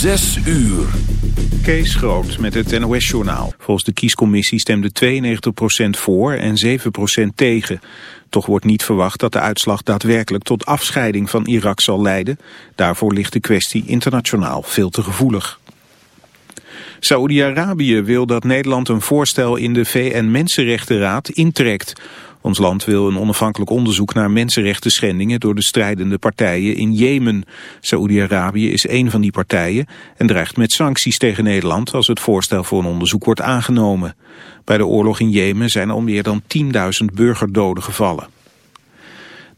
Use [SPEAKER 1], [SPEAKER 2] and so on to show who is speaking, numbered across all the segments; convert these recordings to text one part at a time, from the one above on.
[SPEAKER 1] Zes uur.
[SPEAKER 2] Kees Groot met het NOS-journaal. Volgens de kiescommissie stemde 92% voor en 7% tegen. Toch wordt niet verwacht dat de uitslag daadwerkelijk tot afscheiding van Irak zal leiden. Daarvoor ligt de kwestie internationaal veel te gevoelig. Saoedi-Arabië wil dat Nederland een voorstel in de VN-Mensenrechtenraad intrekt. Ons land wil een onafhankelijk onderzoek naar mensenrechten schendingen door de strijdende partijen in Jemen. Saoedi-Arabië is een van die partijen en dreigt met sancties tegen Nederland als het voorstel voor een onderzoek wordt aangenomen. Bij de oorlog in Jemen zijn al meer dan 10.000 burgerdoden gevallen.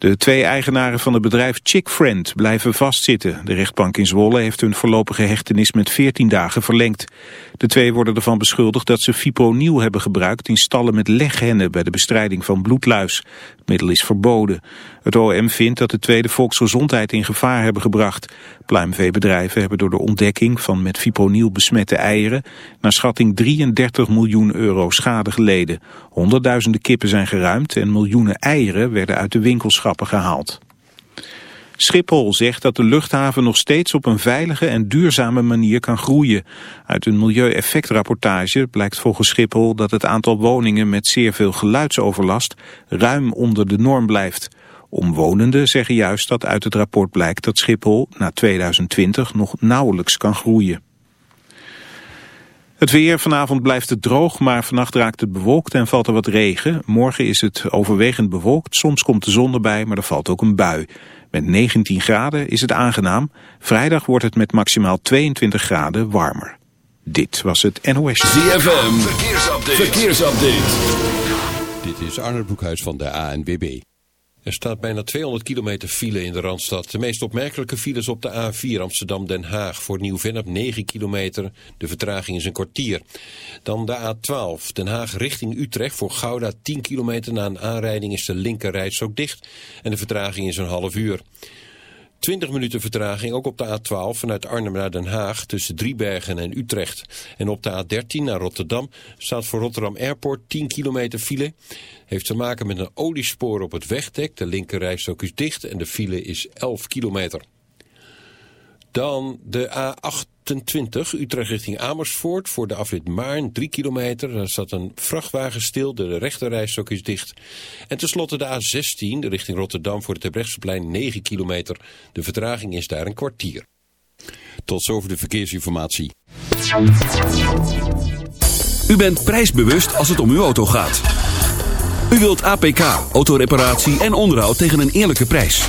[SPEAKER 2] De twee eigenaren van het bedrijf Chickfriend blijven vastzitten. De rechtbank in Zwolle heeft hun voorlopige hechtenis met 14 dagen verlengd. De twee worden ervan beschuldigd dat ze fipronil hebben gebruikt in stallen met leghennen bij de bestrijding van bloedluis. Middel is verboden. Het OM vindt dat de twee de volksgezondheid in gevaar hebben gebracht. Pluimveebedrijven hebben door de ontdekking van met fipronil besmette eieren naar schatting 33 miljoen euro schade geleden. Honderdduizenden kippen zijn geruimd en miljoenen eieren werden uit de winkelschappen gehaald. Schiphol zegt dat de luchthaven nog steeds op een veilige en duurzame manier kan groeien. Uit een milieueffectrapportage blijkt volgens Schiphol dat het aantal woningen met zeer veel geluidsoverlast ruim onder de norm blijft. Omwonenden zeggen juist dat uit het rapport blijkt dat Schiphol na 2020 nog nauwelijks kan groeien. Het weer, vanavond blijft het droog, maar vannacht raakt het bewolkt en valt er wat regen. Morgen is het overwegend bewolkt, soms komt de zon erbij, maar er valt ook een bui. Met 19 graden is het aangenaam. Vrijdag wordt het met maximaal 22 graden warmer. Dit was het NOS.
[SPEAKER 1] ZFM, verkeersupdate. verkeersupdate.
[SPEAKER 3] Dit is Arnold Broekhuis van de ANWB. Er staat bijna 200 kilometer file in de Randstad. De meest opmerkelijke files op de A4 Amsterdam-Den Haag. Voor Nieuw-Vennep 9 kilometer. De vertraging is een kwartier. Dan de A12 Den Haag richting Utrecht. Voor Gouda 10 kilometer na een aanrijding is de linkerrijst ook dicht. En de vertraging is een half uur. 20 minuten vertraging ook op de A12 vanuit Arnhem naar Den Haag tussen Driebergen en Utrecht. En op de A13 naar Rotterdam staat voor Rotterdam Airport 10 kilometer file. Heeft te maken met een oliespoor op het wegdek. De linkerrijstok is dicht en de file is 11 kilometer. Dan de A28 Utrecht richting Amersfoort voor de afrit Maarn 3 kilometer. Daar staat een vrachtwagen stil, de rechterrijstok is dicht. En tenslotte de A16 richting Rotterdam voor het Terbrechtseplein 9 kilometer. De vertraging is daar een kwartier. Tot zover de verkeersinformatie.
[SPEAKER 1] U bent prijsbewust als het om uw auto gaat. U wilt APK, autoreparatie en onderhoud tegen een eerlijke prijs.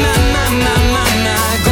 [SPEAKER 4] My, my, my, my, my.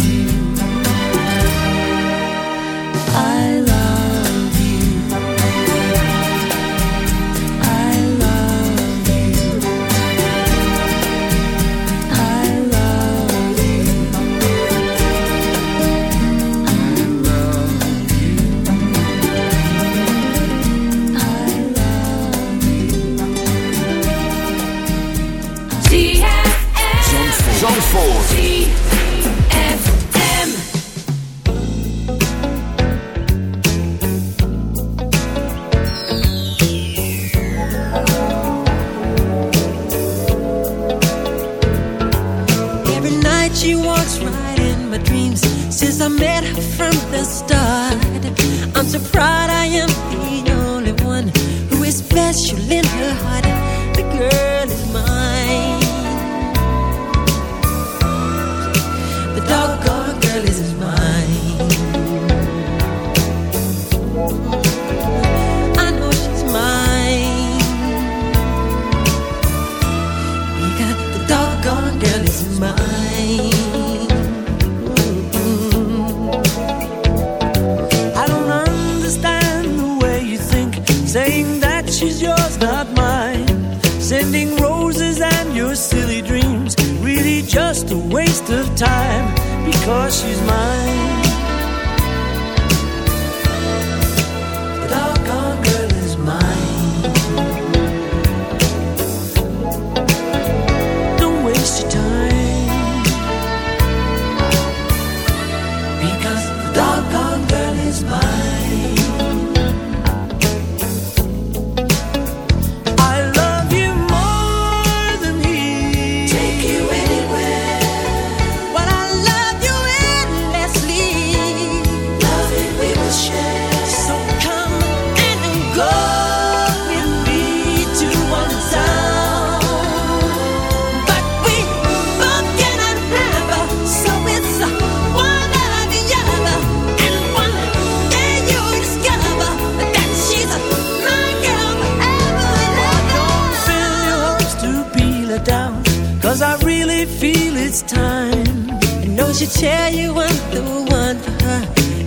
[SPEAKER 5] time.
[SPEAKER 6] I know she'll tell you I'm the one for her.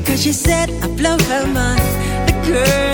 [SPEAKER 6] Cause she said I blow her mind. The girl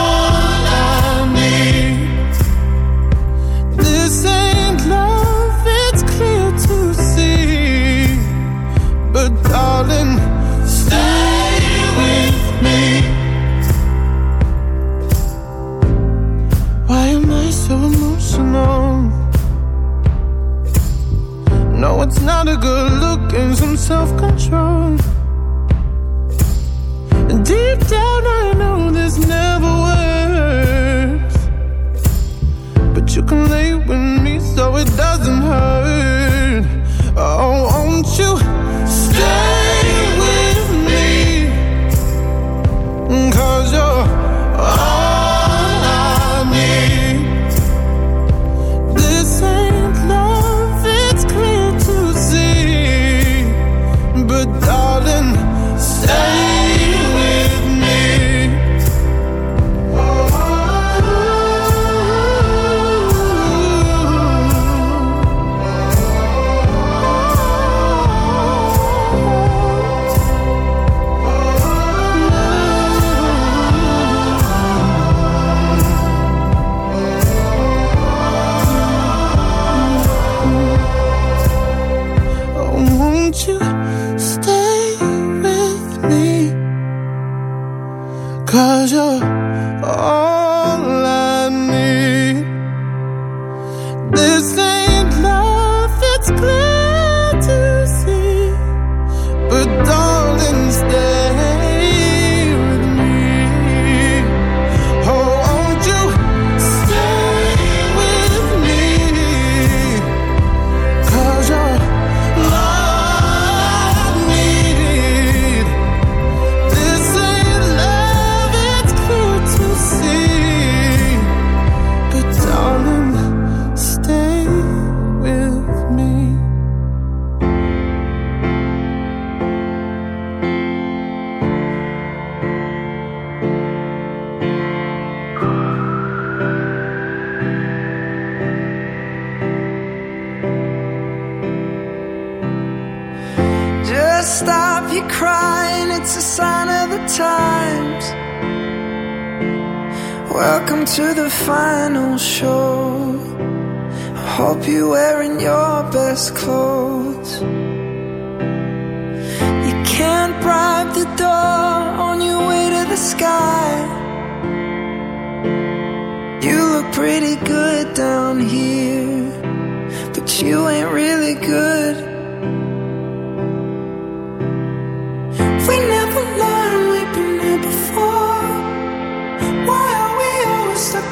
[SPEAKER 7] darling, stay with me. Why am I so emotional? No, it's not a good look and some self control. Deep down, I know this never works. But you can lay with me so it doesn't hurt. Oh, won't you stay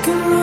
[SPEAKER 6] can.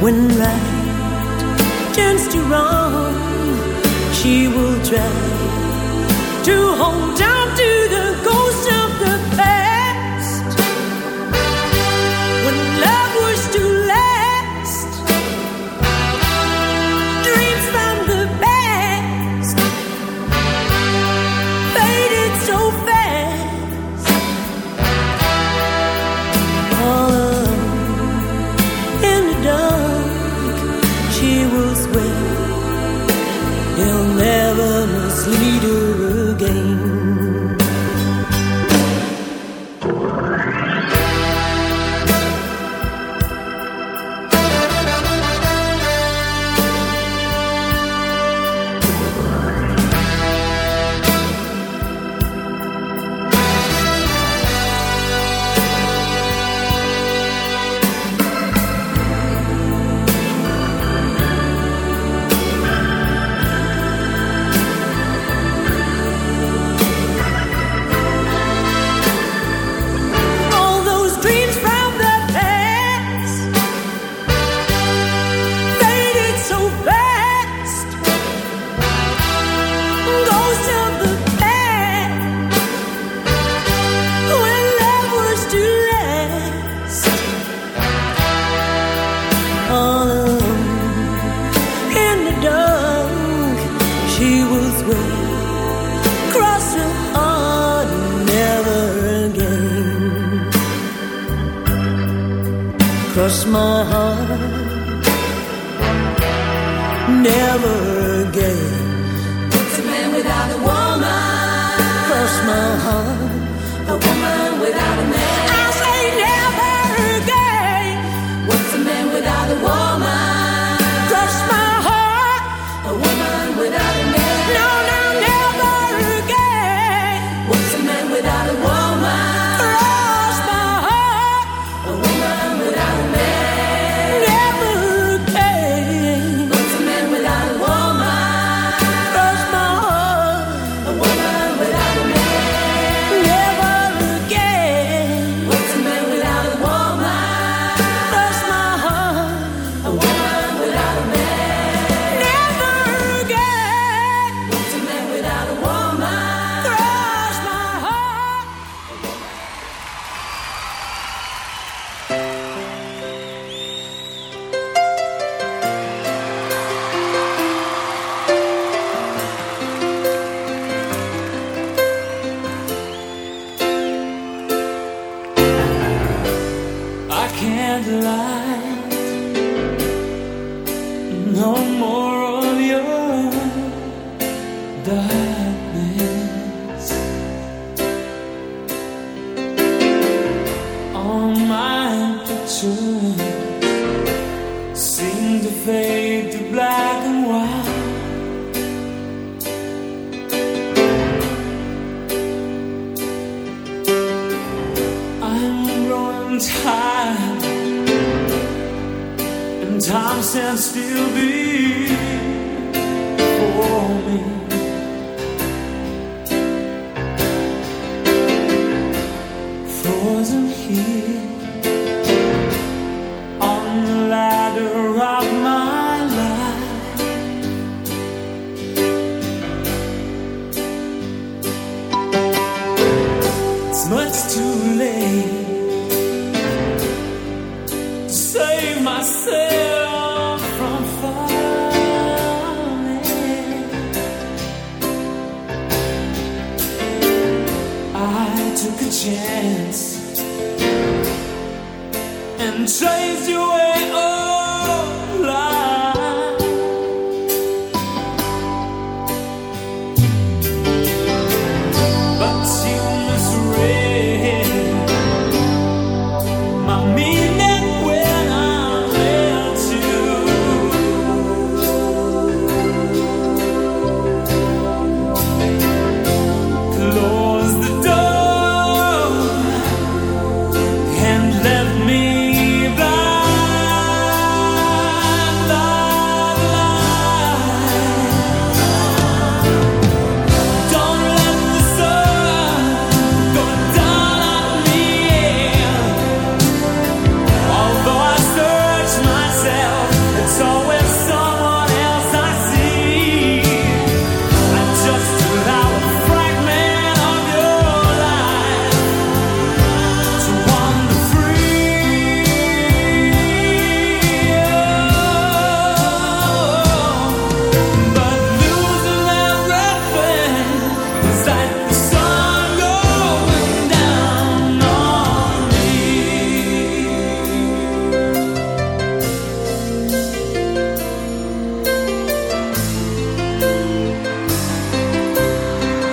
[SPEAKER 6] When right turns to wrong, she will try to hold on to the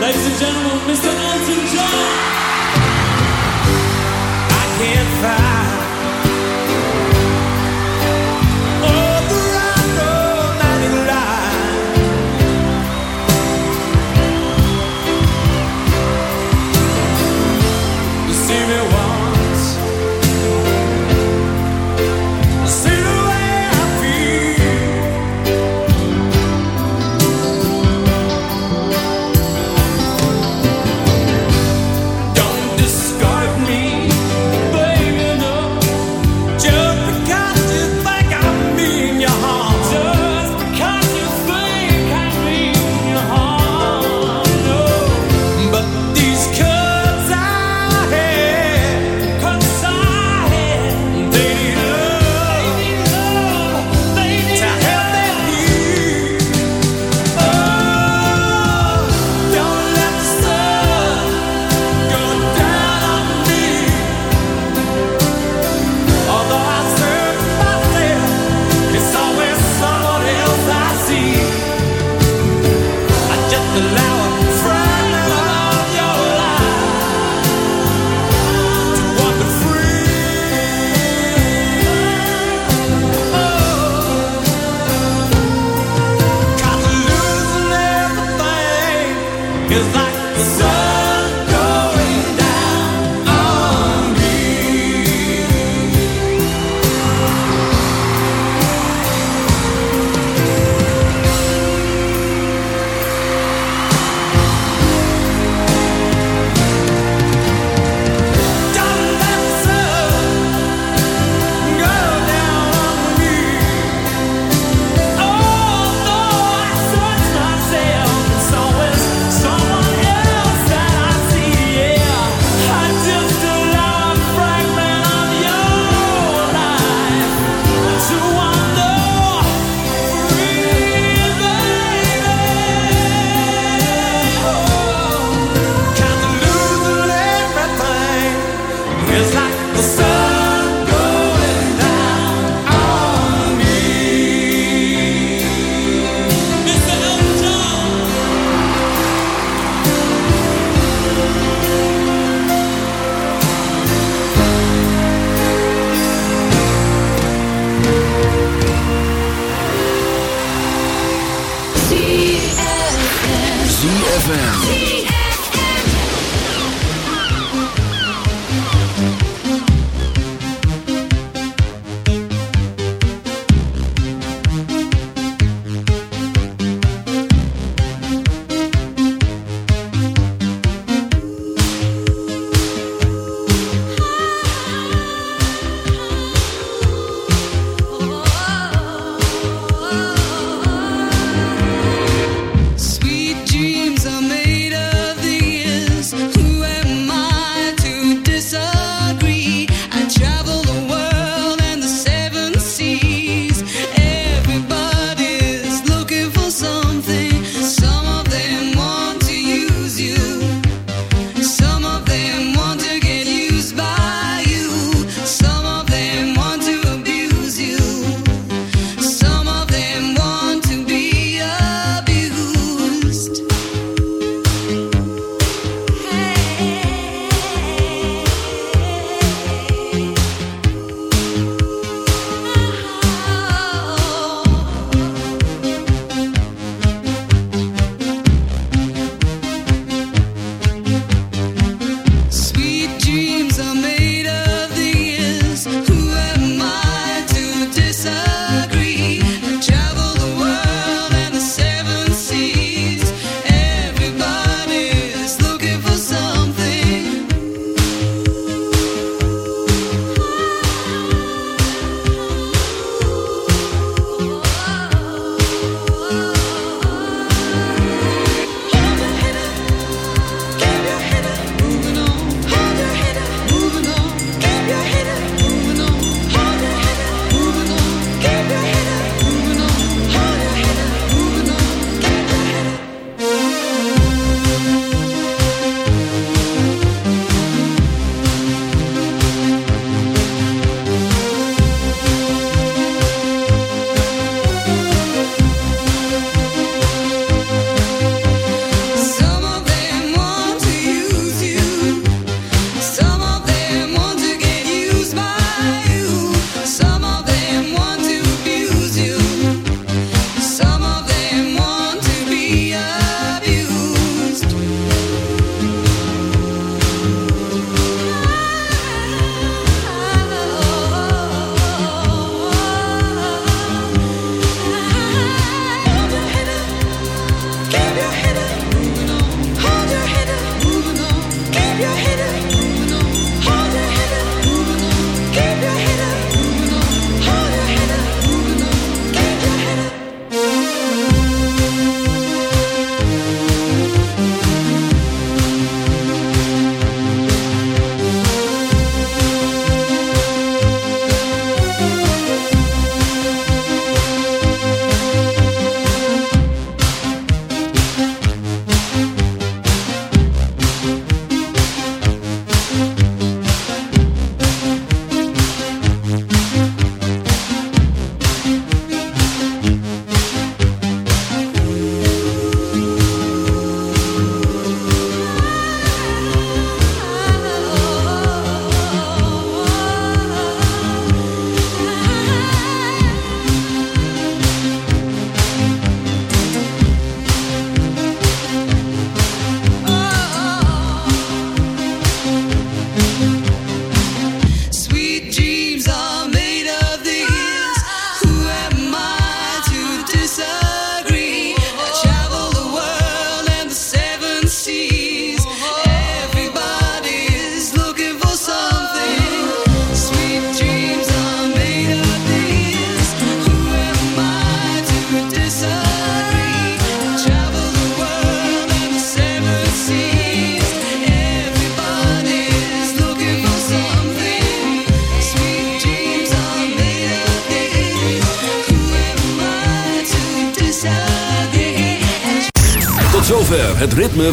[SPEAKER 8] Ladies and gentlemen, Mr. Elton John. I
[SPEAKER 5] can't find.